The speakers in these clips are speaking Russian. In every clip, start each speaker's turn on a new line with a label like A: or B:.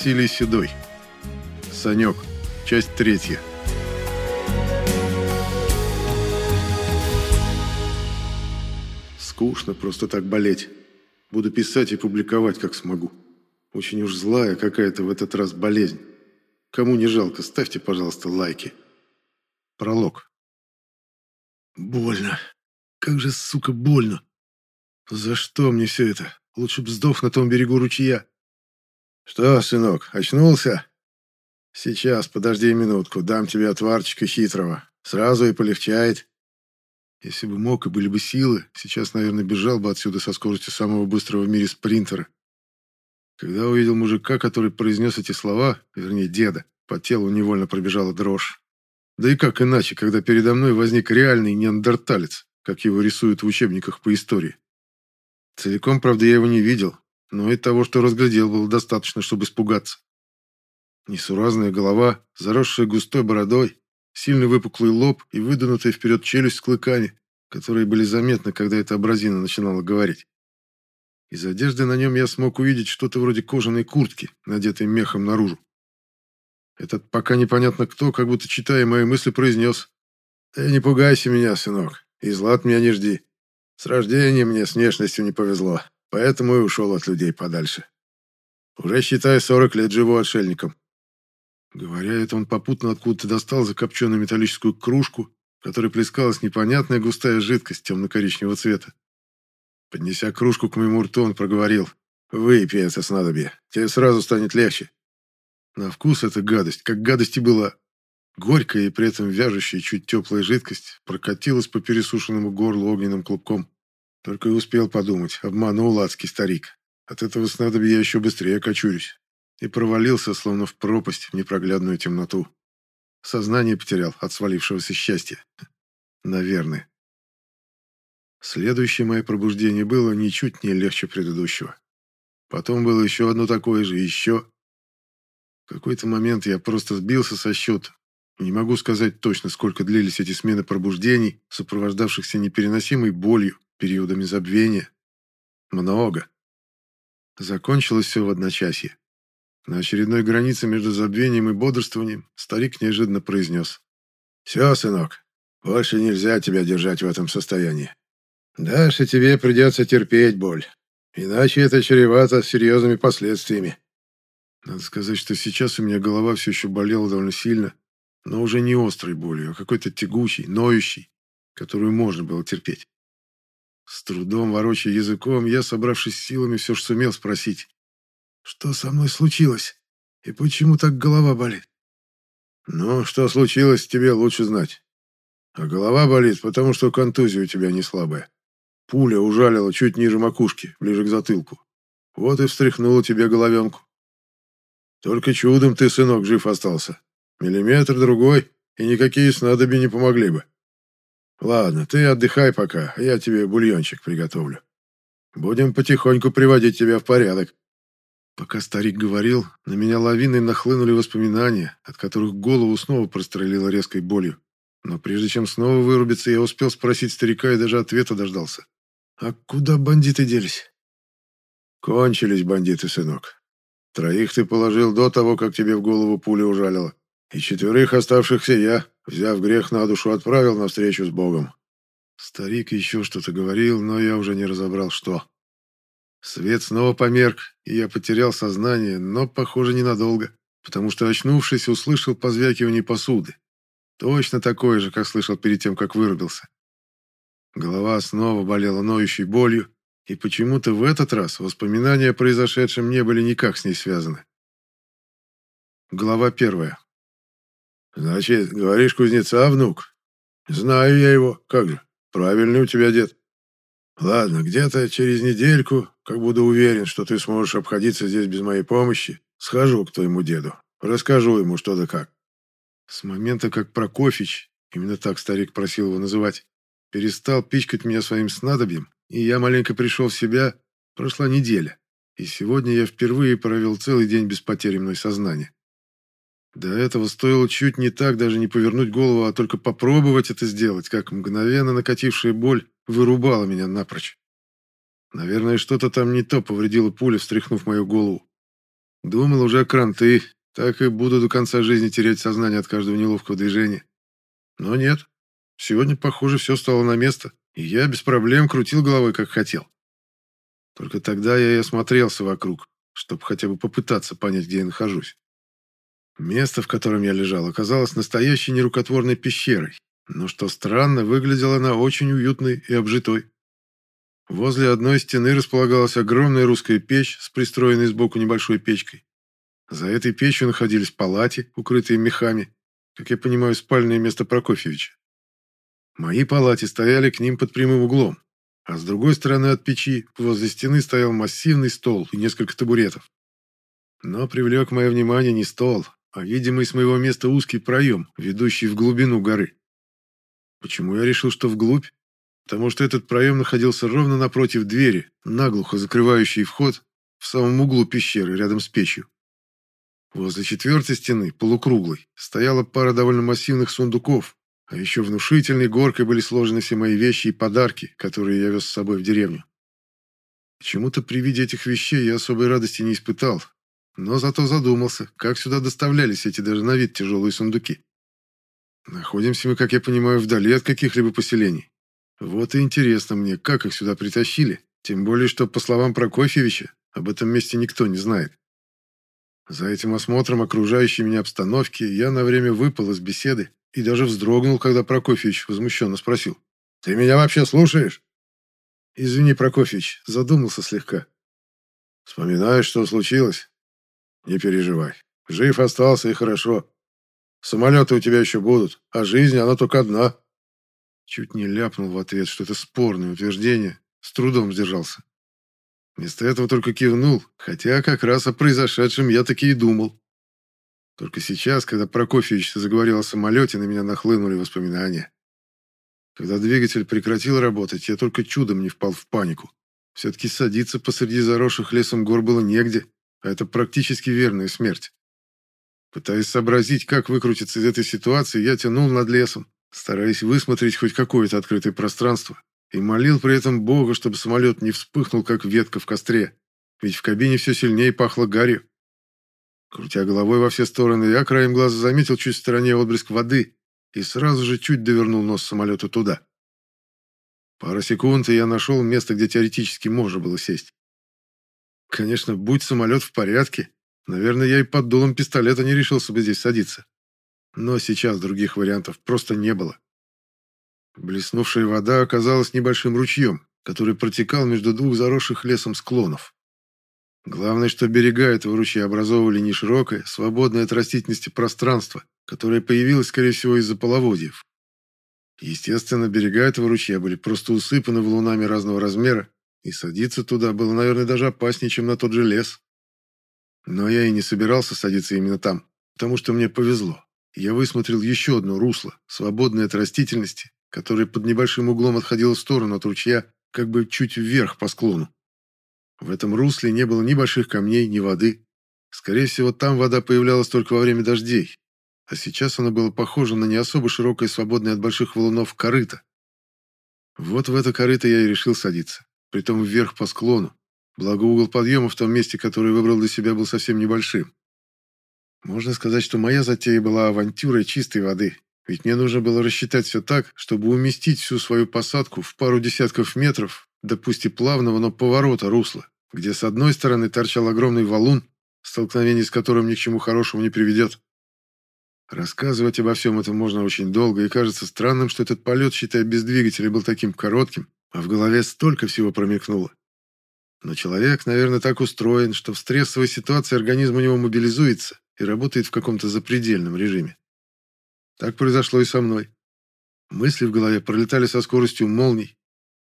A: Василий Седой. Санек. Часть третья. Скучно просто так болеть. Буду писать и публиковать, как смогу. Очень уж злая какая-то в этот раз болезнь. Кому не жалко, ставьте, пожалуйста, лайки. Пролог. Больно. Как же, сука, больно. За что мне все это? Лучше б сдох на том берегу ручья. Что, сынок, очнулся? Сейчас, подожди минутку, дам тебе отварчика хитрого. Сразу и полегчает. Если бы мог и были бы силы, сейчас, наверное, бежал бы отсюда со скоростью самого быстрого в мире спринтера. Когда увидел мужика, который произнес эти слова, вернее, деда, по телу невольно пробежала дрожь. Да и как иначе, когда передо мной возник реальный неандерталец, как его рисуют в учебниках по истории. Целиком, правда, я его не видел, но и того, что разглядел, было достаточно, чтобы испугаться. Несуразная голова, заросшая густой бородой, сильный выпуклый лоб и выдвинутая вперед челюсть с клыками, которые были заметны, когда эта абразина начинала говорить. Из одежды на нем я смог увидеть что-то вроде кожаной куртки, надетой мехом наружу. Этот пока непонятно кто, как будто читая мои мысли, произнес. «Ты не пугайся меня, сынок, и зла от меня не жди. С рождения мне с внешностью не повезло, поэтому и ушел от людей подальше. Уже, считай, сорок лет живу отшельником. Говоря это, он попутно откуда-то достал закопченную металлическую кружку, в которой плескалась непонятная густая жидкость темно-коричневого цвета. Поднеся кружку к моему рту, он проговорил. «Выпей это снадобье, тебе сразу станет легче». На вкус эта гадость, как гадость и была. Горькая и при этом вяжущая чуть теплая жидкость прокатилась по пересушенному горлу огненным клубком. Только и успел подумать, обманул адский старик. От этого снадобья я еще быстрее кочурюсь и провалился, словно в пропасть, в непроглядную темноту. Сознание потерял от свалившегося счастья. Наверное. Следующее мое пробуждение было ничуть не легче предыдущего. Потом было еще одно такое же, еще. В какой-то момент я просто сбился со счета. Не могу сказать точно, сколько длились эти смены пробуждений, сопровождавшихся непереносимой болью, периодами забвения. Много. Закончилось все в одночасье. На очередной границе между забвением и бодрствованием старик неожиданно произнес. «Все, сынок, больше нельзя тебя держать в этом состоянии. Дальше тебе придется терпеть боль, иначе это чревато серьезными последствиями». Надо сказать, что сейчас у меня голова все еще болела довольно сильно, но уже не острой болью, а какой-то тягучей, ноющей, которую можно было терпеть. С трудом ворочая языком, я, собравшись силами, все же сумел спросить. Что со мной случилось? И почему так голова болит? Ну, что случилось, тебе лучше знать. А голова болит, потому что контузия у тебя не слабая. Пуля ужалила чуть ниже макушки, ближе к затылку. Вот и встряхнула тебе головенку. Только чудом ты, сынок, жив остался. Миллиметр другой, и никакие снадобья не помогли бы. Ладно, ты отдыхай пока, а я тебе бульончик приготовлю. Будем потихоньку приводить тебя в порядок. Пока старик говорил, на меня лавиной нахлынули воспоминания, от которых голову снова прострелило резкой болью. Но прежде чем снова вырубиться, я успел спросить старика и даже ответа дождался. «А куда бандиты делись?» «Кончились бандиты, сынок. Троих ты положил до того, как тебе в голову пуля ужалила. И четверых оставшихся я, взяв грех на душу, отправил на встречу с Богом». Старик еще что-то говорил, но я уже не разобрал, что. Свет снова померк, и я потерял сознание, но, похоже, ненадолго, потому что, очнувшись, услышал позвякивание посуды. Точно такое же, как слышал перед тем, как вырубился. Голова снова болела ноющей болью, и почему-то в этот раз воспоминания о произошедшем не были никак с ней связаны. Глава первая. «Значит, говоришь, кузнеца, внук? Знаю я его, как же, правильный у тебя дед. Ладно, где-то через недельку, как буду уверен, что ты сможешь обходиться здесь без моей помощи, схожу к твоему деду, расскажу ему что да как. С момента, как Прокофьич, именно так старик просил его называть, перестал пичкать меня своим снадобьем, и я маленько пришел в себя, прошла неделя, и сегодня я впервые провел целый день без потери мной сознания. До этого стоило чуть не так даже не повернуть голову, а только попробовать это сделать, как мгновенно накатившая боль вырубала меня напрочь. Наверное, что-то там не то повредило пуля, встряхнув мою голову. Думал уже кранты, так и буду до конца жизни терять сознание от каждого неловкого движения. Но нет. Сегодня, похоже, все стало на место, и я без проблем крутил головой, как хотел. Только тогда я и осмотрелся вокруг, чтобы хотя бы попытаться понять, где я нахожусь. Место, в котором я лежал, оказалось настоящей нерукотворной пещерой, но, что странно, выглядела она очень уютной и обжитой. Возле одной стены располагалась огромная русская печь с пристроенной сбоку небольшой печкой. За этой печью находились палати, укрытые мехами, как я понимаю, спальное место Прокофьевича. Мои палати стояли к ним под прямым углом, а с другой стороны от печи возле стены стоял массивный стол и несколько табуретов. Но привлек мое внимание не стол, а видимый с моего места узкий проем, ведущий в глубину горы. Почему я решил, что вглубь? Потому что этот проем находился ровно напротив двери, наглухо закрывающей вход в самом углу пещеры, рядом с печью. Возле четвертой стены, полукруглой, стояла пара довольно массивных сундуков, а еще внушительной горкой были сложены все мои вещи и подарки, которые я вез с собой в деревню. Почему-то при виде этих вещей я особой радости не испытал, но зато задумался, как сюда доставлялись эти даже на вид тяжелые сундуки. Находимся мы, как я понимаю, вдали от каких-либо поселений. Вот и интересно мне, как их сюда притащили, тем более, что, по словам Прокофьевича, об этом месте никто не знает. За этим осмотром окружающей меня обстановки я на время выпал из беседы и даже вздрогнул, когда Прокофьевич возмущенно спросил. «Ты меня вообще слушаешь?» «Извини, Прокофьевич, задумался слегка». «Вспоминаешь, что случилось?» «Не переживай. Жив остался и хорошо. Самолеты у тебя еще будут, а жизнь, она только одна». Чуть не ляпнул в ответ, что это спорное утверждение, с трудом сдержался. Вместо этого только кивнул, хотя как раз о произошедшем я таки и думал. Только сейчас, когда Прокофьевич заговорил о самолете, на меня нахлынули воспоминания. Когда двигатель прекратил работать, я только чудом не впал в панику. Все-таки садиться посреди заросших лесом гор было негде, а это практически верная смерть. Пытаясь сообразить, как выкрутиться из этой ситуации, я тянул над лесом, стараясь высмотреть хоть какое-то открытое пространство, и молил при этом Бога, чтобы самолет не вспыхнул, как ветка в костре, ведь в кабине все сильнее пахло гарью. Крутя головой во все стороны, я краем глаза заметил чуть в стороне отблеск воды и сразу же чуть довернул нос самолета туда. Пара секунд, и я нашел место, где теоретически можно было сесть. Конечно, будь самолет в порядке, наверное, я и под дулом пистолета не решился бы здесь садиться. Но сейчас других вариантов просто не было. Блеснувшая вода оказалась небольшим ручьем, который протекал между двух заросших лесом склонов. Главное, что берега этого ручья образовывали не широкое, свободное от растительности пространство, которое появилось, скорее всего, из-за половодьев. Естественно, берега этого ручья были просто усыпаны валунами разного размера, и садиться туда было, наверное, даже опаснее, чем на тот же лес. Но я и не собирался садиться именно там, потому что мне повезло. Я высмотрел еще одно русло, свободное от растительности, которое под небольшим углом отходило в сторону от ручья, как бы чуть вверх по склону. В этом русле не было ни больших камней, ни воды. Скорее всего, там вода появлялась только во время дождей, а сейчас она была похожа на не особо широкое, свободное от больших валунов корыто. Вот в это корыто я и решил садиться притом вверх по склону, благо угол подъема в том месте, который выбрал для себя, был совсем небольшим. Можно сказать, что моя затея была авантюрой чистой воды, ведь мне нужно было рассчитать все так, чтобы уместить всю свою посадку в пару десятков метров, допустим, плавного, но поворота русла, где с одной стороны торчал огромный валун, столкновение с которым ни к чему хорошему не приведет. Рассказывать обо всем этом можно очень долго, и кажется странным, что этот полет, считая без двигателя, был таким коротким, а в голове столько всего промелькнуло. Но человек, наверное, так устроен, что в стрессовой ситуации организм у него мобилизуется и работает в каком-то запредельном режиме. Так произошло и со мной. Мысли в голове пролетали со скоростью молний.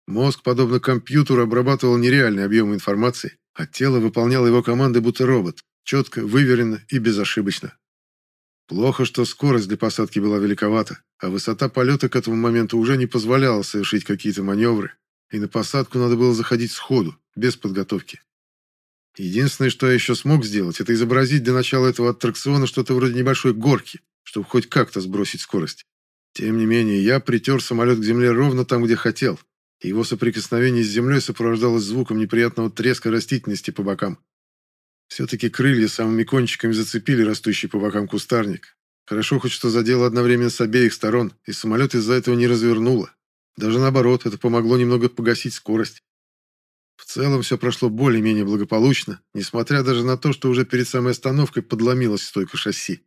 A: Мозг, подобно компьютеру, обрабатывал нереальный объем информации, а тело выполняло его команды будто робот, четко, выверенно и безошибочно. Плохо, что скорость для посадки была великовата, а высота полета к этому моменту уже не позволяла совершить какие-то маневры, и на посадку надо было заходить сходу, без подготовки. Единственное, что я еще смог сделать, это изобразить для начала этого аттракциона что-то вроде небольшой горки, чтобы хоть как-то сбросить скорость. Тем не менее, я притер самолет к земле ровно там, где хотел, и его соприкосновение с землей сопровождалось звуком неприятного треска растительности по бокам. Все-таки крылья самыми кончиками зацепили растущий по бокам кустарник. Хорошо хоть что задело одновременно с обеих сторон, и самолет из-за этого не развернуло. Даже наоборот, это помогло немного погасить скорость. В целом все прошло более-менее благополучно, несмотря даже на то, что уже перед самой остановкой подломилась стойка шасси.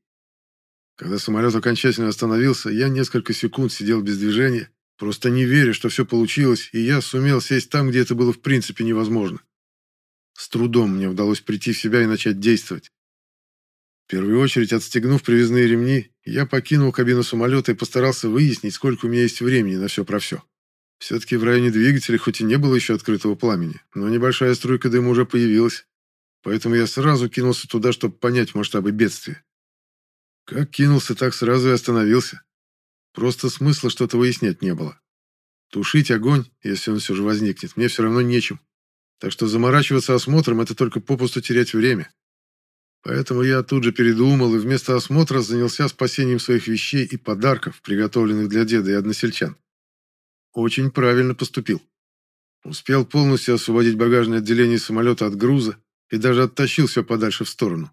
A: Когда самолет окончательно остановился, я несколько секунд сидел без движения, просто не веря, что все получилось, и я сумел сесть там, где это было в принципе невозможно. С трудом мне удалось прийти в себя и начать действовать. В первую очередь, отстегнув привязные ремни, я покинул кабину самолета и постарался выяснить, сколько у меня есть времени на все про все. Все-таки в районе двигателя хоть и не было еще открытого пламени, но небольшая струйка дыма уже появилась. Поэтому я сразу кинулся туда, чтобы понять масштабы бедствия. Как кинулся, так сразу и остановился. Просто смысла что-то выяснять не было. Тушить огонь, если он все же возникнет, мне все равно нечем. Так что заморачиваться осмотром – это только попусту терять время. Поэтому я тут же передумал и вместо осмотра занялся спасением своих вещей и подарков, приготовленных для деда и односельчан. Очень правильно поступил. Успел полностью освободить багажное отделение самолета от груза и даже оттащил все подальше в сторону.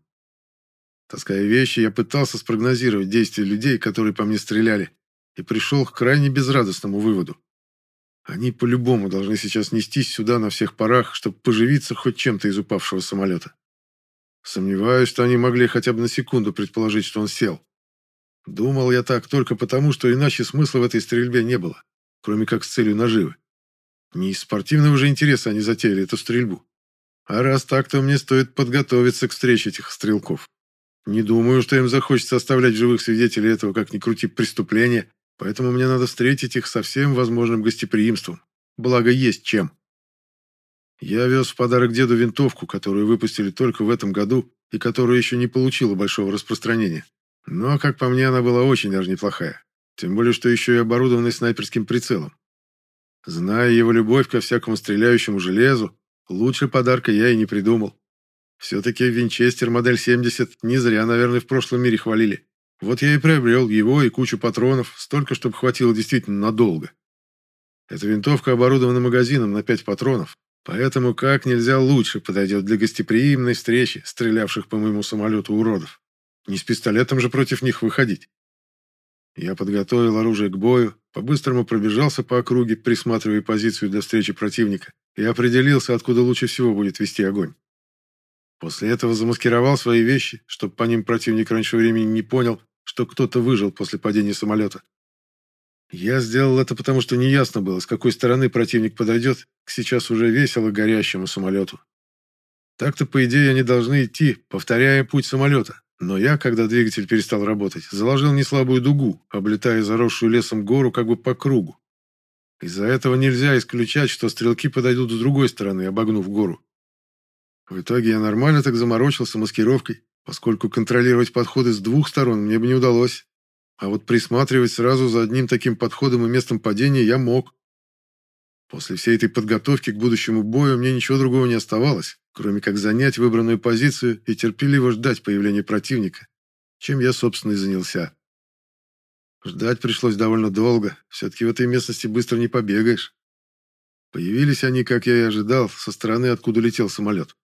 A: Таская вещи, я пытался спрогнозировать действия людей, которые по мне стреляли, и пришел к крайне безрадостному выводу. Они по-любому должны сейчас нестись сюда на всех парах, чтобы поживиться хоть чем-то из упавшего самолета. Сомневаюсь, что они могли хотя бы на секунду предположить, что он сел. Думал я так только потому, что иначе смысла в этой стрельбе не было кроме как с целью наживы. Не из спортивного же интереса они затеяли эту стрельбу. А раз так, то мне стоит подготовиться к встрече этих стрелков. Не думаю, что им захочется оставлять живых свидетелей этого, как ни крути, преступления, поэтому мне надо встретить их со всем возможным гостеприимством. Благо, есть чем. Я вез в подарок деду винтовку, которую выпустили только в этом году и которая еще не получила большого распространения. Но, как по мне, она была очень даже неплохая. Тем более, что еще и оборудованный снайперским прицелом. Зная его любовь ко всякому стреляющему железу, лучше подарка я и не придумал. Все-таки Винчестер модель 70 не зря, наверное, в прошлом мире хвалили. Вот я и приобрел его и кучу патронов, столько, чтобы хватило действительно надолго. Эта винтовка оборудована магазином на 5 патронов, поэтому как нельзя лучше подойдет для гостеприимной встречи стрелявших по моему самолету уродов. Не с пистолетом же против них выходить. Я подготовил оружие к бою, по-быстрому пробежался по округе, присматривая позицию для встречи противника, и определился, откуда лучше всего будет вести огонь. После этого замаскировал свои вещи, чтобы по ним противник раньше времени не понял, что кто-то выжил после падения самолета. Я сделал это потому, что неясно было, с какой стороны противник подойдет к сейчас уже весело горящему самолету. Так-то, по идее, они должны идти, повторяя путь самолета, но я, когда двигатель перестал работать, заложил неслабую дугу, облетая заросшую лесом гору как бы по кругу. Из-за этого нельзя исключать, что стрелки подойдут с другой стороны, обогнув гору. В итоге я нормально так заморочился маскировкой, поскольку контролировать подходы с двух сторон мне бы не удалось. А вот присматривать сразу за одним таким подходом и местом падения я мог. После всей этой подготовки к будущему бою мне ничего другого не оставалось, кроме как занять выбранную позицию и терпеливо ждать появления противника, чем я, собственно, и занялся. Ждать пришлось довольно долго, все-таки в этой местности быстро не побегаешь. Появились они, как я и ожидал, со стороны, откуда летел самолет.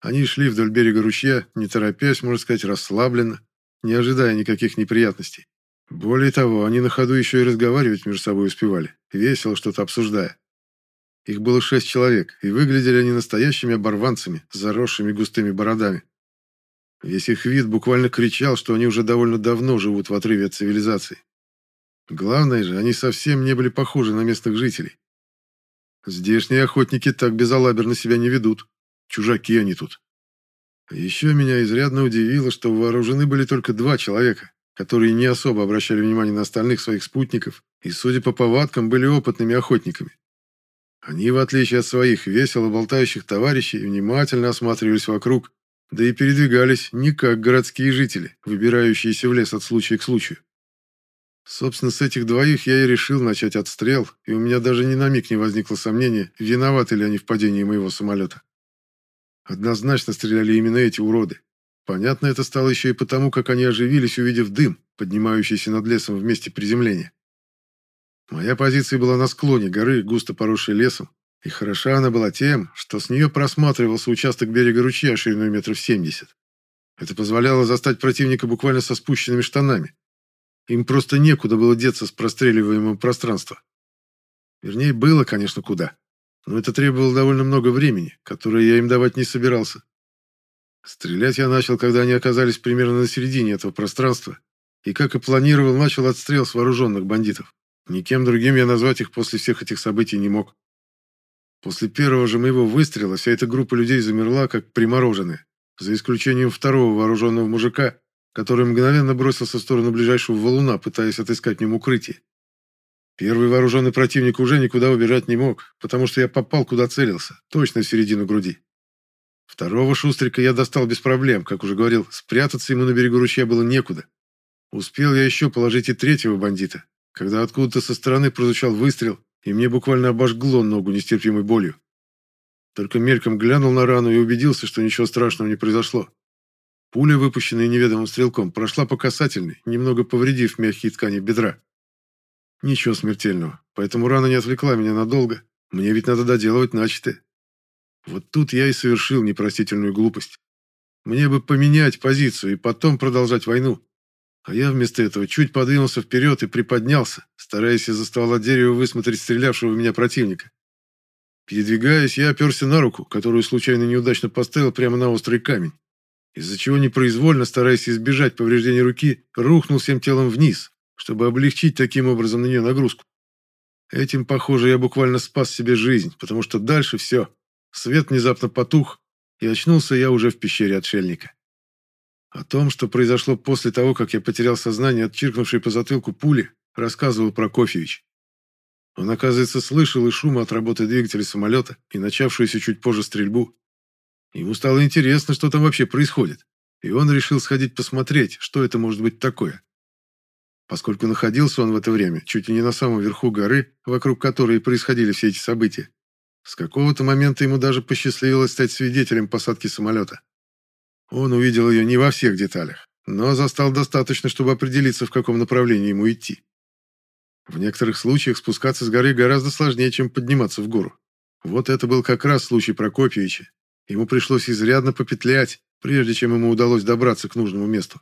A: Они шли вдоль берега ручья, не торопясь, можно сказать, расслабленно, не ожидая никаких неприятностей. Более того, они на ходу еще и разговаривать между собой успевали, весело что-то обсуждая. Их было шесть человек, и выглядели они настоящими оборванцами, заросшими густыми бородами. Весь их вид буквально кричал, что они уже довольно давно живут в отрыве от цивилизации. Главное же, они совсем не были похожи на местных жителей. Здешние охотники так безалаберно себя не ведут. Чужаки они тут. Еще меня изрядно удивило, что вооружены были только два человека, которые не особо обращали внимание на остальных своих спутников и, судя по повадкам, были опытными охотниками. Они, в отличие от своих весело болтающих товарищей, внимательно осматривались вокруг, да и передвигались не как городские жители, выбирающиеся в лес от случая к случаю. Собственно, с этих двоих я и решил начать отстрел, и у меня даже ни на миг не возникло сомнения, виноваты ли они в падении моего самолета. Однозначно стреляли именно эти уроды. Понятно это стало еще и потому, как они оживились, увидев дым, поднимающийся над лесом в месте приземления. Моя позиция была на склоне горы, густо поросшей лесом, И хороша она была тем, что с нее просматривался участок берега ручья шириной метров семьдесят. Это позволяло застать противника буквально со спущенными штанами. Им просто некуда было деться с простреливаемого пространства. Вернее, было, конечно, куда. Но это требовало довольно много времени, которое я им давать не собирался. Стрелять я начал, когда они оказались примерно на середине этого пространства, и, как и планировал, начал отстрел с вооруженных бандитов. Никем другим я назвать их после всех этих событий не мог. После первого же моего выстрела вся эта группа людей замерла, как примороженная, за исключением второго вооруженного мужика, который мгновенно бросился в сторону ближайшего валуна, пытаясь отыскать в нем укрытие. Первый вооруженный противник уже никуда убежать не мог, потому что я попал, куда целился, точно в середину груди. Второго шустрика я достал без проблем, как уже говорил, спрятаться ему на берегу ручья было некуда. Успел я еще положить и третьего бандита, когда откуда-то со стороны прозвучал выстрел, и мне буквально обожгло ногу нестерпимой болью. Только мельком глянул на рану и убедился, что ничего страшного не произошло. Пуля, выпущенная неведомым стрелком, прошла по касательной, немного повредив мягкие ткани бедра. Ничего смертельного, поэтому рана не отвлекла меня надолго. Мне ведь надо доделывать начатое. Вот тут я и совершил непростительную глупость. Мне бы поменять позицию и потом продолжать войну. А я вместо этого чуть подвинулся вперед и приподнялся, стараясь из-за ствола дерева высмотреть стрелявшего в меня противника. Передвигаясь, я оперся на руку, которую случайно неудачно поставил прямо на острый камень из-за чего непроизвольно, стараясь избежать повреждения руки, рухнул всем телом вниз, чтобы облегчить таким образом на нее нагрузку. Этим, похоже, я буквально спас себе жизнь, потому что дальше все. Свет внезапно потух, и очнулся я уже в пещере отшельника. О том, что произошло после того, как я потерял сознание от чиркнувшей по затылку пули, рассказывал Прокофьевич. Он, оказывается, слышал и шум от работы двигателя самолета, и начавшуюся чуть позже стрельбу, Ему стало интересно, что там вообще происходит, и он решил сходить посмотреть, что это может быть такое. Поскольку находился он в это время чуть ли не на самом верху горы, вокруг которой происходили все эти события, с какого-то момента ему даже посчастливилось стать свидетелем посадки самолета. Он увидел ее не во всех деталях, но застал достаточно, чтобы определиться, в каком направлении ему идти. В некоторых случаях спускаться с горы гораздо сложнее, чем подниматься в гору. Вот это был как раз случай Прокопьевича, Ему пришлось изрядно попетлять, прежде чем ему удалось добраться к нужному месту.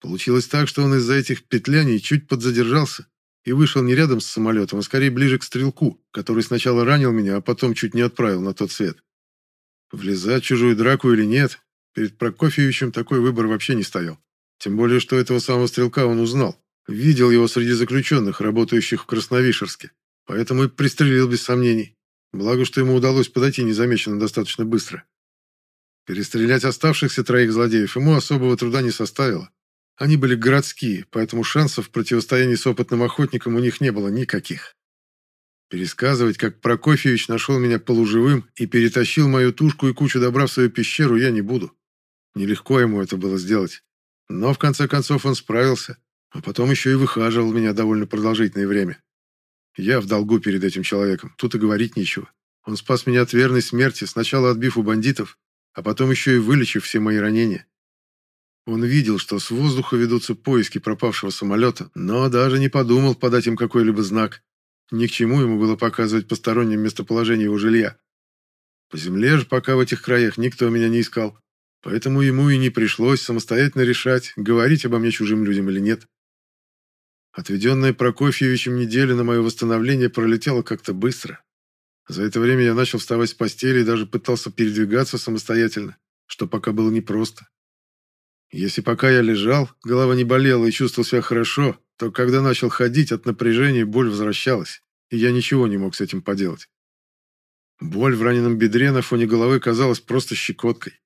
A: Получилось так, что он из-за этих петляний чуть подзадержался и вышел не рядом с самолетом, а скорее ближе к стрелку, который сначала ранил меня, а потом чуть не отправил на тот свет. Влезать в чужую драку или нет, перед Прокофьевичем такой выбор вообще не стоял. Тем более, что этого самого стрелка он узнал. Видел его среди заключенных, работающих в Красновишерске. Поэтому и пристрелил без сомнений. Благо, что ему удалось подойти незамеченно достаточно быстро. Перестрелять оставшихся троих злодеев ему особого труда не составило. Они были городские, поэтому шансов в противостоянии с опытным охотником у них не было никаких. Пересказывать, как Прокофьевич нашел меня полуживым и перетащил мою тушку и кучу добра в свою пещеру, я не буду. Нелегко ему это было сделать. Но в конце концов он справился, а потом еще и выхаживал меня довольно продолжительное время. Я в долгу перед этим человеком, тут и говорить нечего. Он спас меня от верной смерти, сначала отбив у бандитов, а потом еще и вылечив все мои ранения. Он видел, что с воздуха ведутся поиски пропавшего самолета, но даже не подумал подать им какой-либо знак. Ни к чему ему было показывать посторонним местоположение его жилья. По земле же пока в этих краях никто меня не искал, поэтому ему и не пришлось самостоятельно решать, говорить обо мне чужим людям или нет. Отведенная Прокофьевичем неделя на мое восстановление пролетела как-то быстро. За это время я начал вставать с постели и даже пытался передвигаться самостоятельно, что пока было непросто. Если пока я лежал, голова не болела и чувствовал себя хорошо, то когда начал ходить, от напряжения боль возвращалась, и я ничего не мог с этим поделать. Боль в раненом бедре на фоне головы казалась просто щекоткой.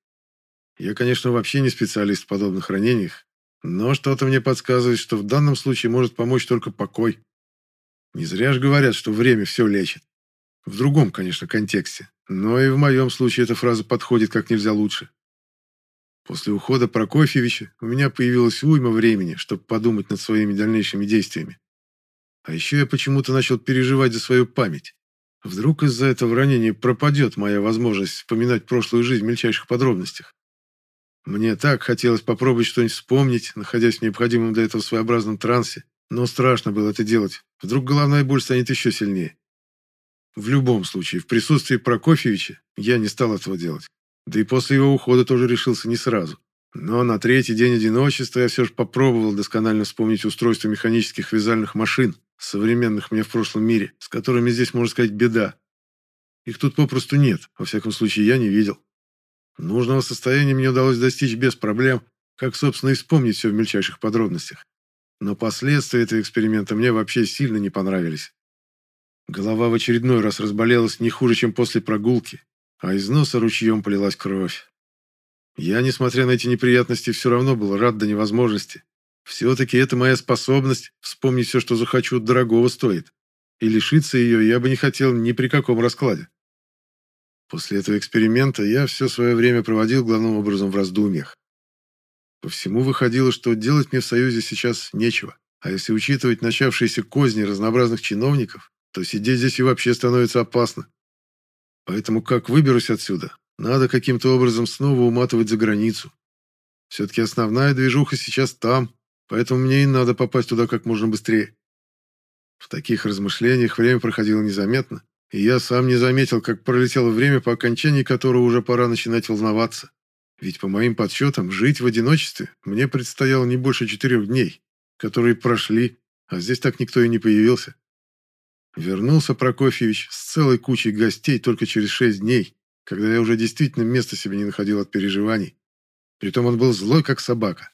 A: Я, конечно, вообще не специалист в подобных ранениях, но что-то мне подсказывает, что в данном случае может помочь только покой. Не зря же говорят, что время все лечит. В другом, конечно, контексте. Но и в моем случае эта фраза подходит как нельзя лучше. После ухода Прокофьевича у меня появилось уйма времени, чтобы подумать над своими дальнейшими действиями. А еще я почему-то начал переживать за свою память. Вдруг из-за этого ранения пропадет моя возможность вспоминать прошлую жизнь в мельчайших подробностях. Мне так хотелось попробовать что-нибудь вспомнить, находясь в необходимом для этого своеобразном трансе, но страшно было это делать. Вдруг головная боль станет еще сильнее. В любом случае, в присутствии Прокофьевича я не стал этого делать. Да и после его ухода тоже решился не сразу. Но на третий день одиночества я все же попробовал досконально вспомнить устройство механических вязальных машин, современных мне в прошлом мире, с которыми здесь, можно сказать, беда. Их тут попросту нет, во всяком случае, я не видел. Нужного состояния мне удалось достичь без проблем, как, собственно, и вспомнить все в мельчайших подробностях. Но последствия этого эксперимента мне вообще сильно не понравились. Голова в очередной раз разболелась не хуже, чем после прогулки, а из носа ручьем полилась кровь. Я, несмотря на эти неприятности, все равно был рад до невозможности. Все-таки это моя способность вспомнить все, что захочу, дорогого стоит. И лишиться ее я бы не хотел ни при каком раскладе. После этого эксперимента я все свое время проводил главным образом в раздумьях. По всему выходило, что делать мне в Союзе сейчас нечего. А если учитывать начавшиеся козни разнообразных чиновников, то сидеть здесь и вообще становится опасно. Поэтому как выберусь отсюда, надо каким-то образом снова уматывать за границу. Все-таки основная движуха сейчас там, поэтому мне и надо попасть туда как можно быстрее. В таких размышлениях время проходило незаметно, и я сам не заметил, как пролетело время, по окончании которого уже пора начинать волноваться. Ведь по моим подсчетам, жить в одиночестве мне предстояло не больше четырех дней, которые прошли, а здесь так никто и не появился. Вернулся Прокофьевич с целой кучей гостей только через шесть дней, когда я уже действительно места себе не находил от переживаний. Притом он был злой, как собака.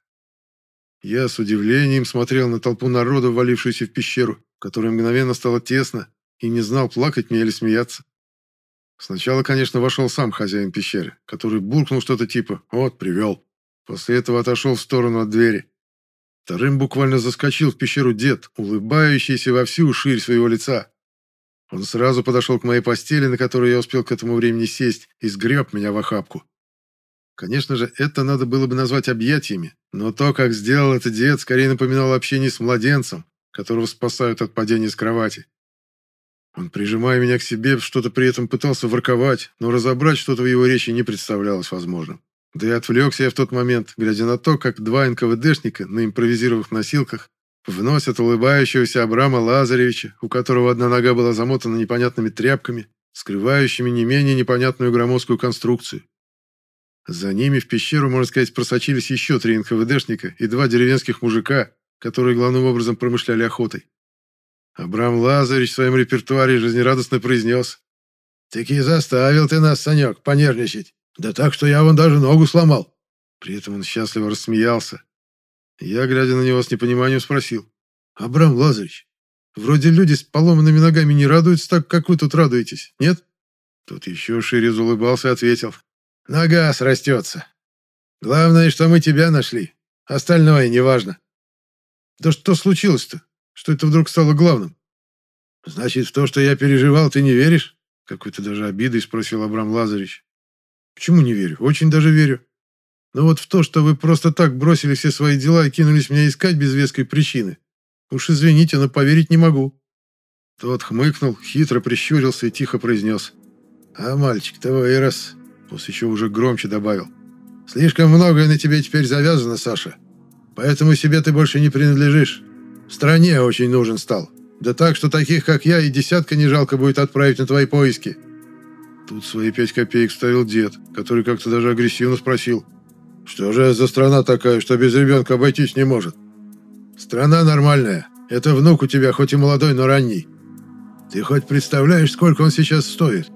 A: Я с удивлением смотрел на толпу народа, валившуюся в пещеру, в которой мгновенно стало тесно, и не знал, плакать мне или смеяться. Сначала, конечно, вошел сам хозяин пещеры, который буркнул что-то типа «Вот, привел». После этого отошел в сторону от двери. Вторым буквально заскочил в пещеру дед, улыбающийся во всю ширь своего лица. Он сразу подошел к моей постели, на которой я успел к этому времени сесть, и сгреб меня в охапку. Конечно же, это надо было бы назвать объятиями, но то, как сделал это дед, скорее напоминало общение с младенцем, которого спасают от падения с кровати. Он, прижимая меня к себе, что-то при этом пытался ворковать, но разобрать что-то в его речи не представлялось возможным. Да и отвлекся я в тот момент, глядя на то, как два НКВДшника на импровизированных носилках вносят улыбающегося Абрама Лазаревича, у которого одна нога была замотана непонятными тряпками, скрывающими не менее непонятную громоздкую конструкцию. За ними в пещеру, можно сказать, просочились еще три НКВДшника и два деревенских мужика, которые главным образом промышляли охотой. Абрам Лазаревич в своем репертуаре жизнерадостно произнес. «Таки заставил ты нас, Санек, понервничать. Да так, что я вон даже ногу сломал». При этом он счастливо рассмеялся. Я, глядя на него с непониманием, спросил. «Абрам Лазаревич, вроде люди с поломанными ногами не радуются так, как вы тут радуетесь, нет?» Тут еще шире улыбался и ответил. «Нога срастется. Главное, что мы тебя нашли. Остальное неважно». «Да что случилось-то?» Что это вдруг стало главным? Значит, в то, что я переживал, ты не веришь? Какой-то даже обидой спросил Абрам Лазаревич. Почему не верю? Очень даже верю. Но вот в то, что вы просто так бросили все свои дела и кинулись меня искать без веской причины. Уж извините, но поверить не могу. Тот хмыкнул, хитро прищурился и тихо произнес. А мальчик и раз. После чего уже громче добавил. Слишком многое на тебе теперь завязано, Саша. Поэтому себе ты больше не принадлежишь. Стране очень нужен стал. Да так, что таких, как я, и десятка не жалко будет отправить на твои поиски». Тут свои пять копеек вставил дед, который как-то даже агрессивно спросил. «Что же за страна такая, что без ребенка обойтись не может?» «Страна нормальная. Это внук у тебя, хоть и молодой, но ранний. Ты хоть представляешь, сколько он сейчас стоит?»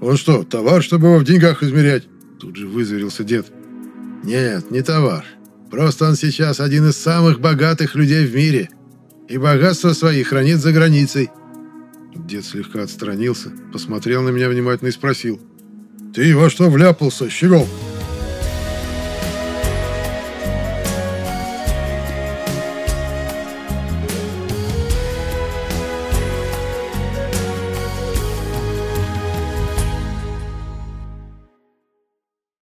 A: «Он что, товар, чтобы его в деньгах измерять?» Тут же вызверился дед. «Нет, не товар. Просто он сейчас один из самых богатых людей в мире. И богатство свои хранит за границей. Дед слегка отстранился, посмотрел на меня внимательно и спросил. «Ты во что вляпался, Щегол?»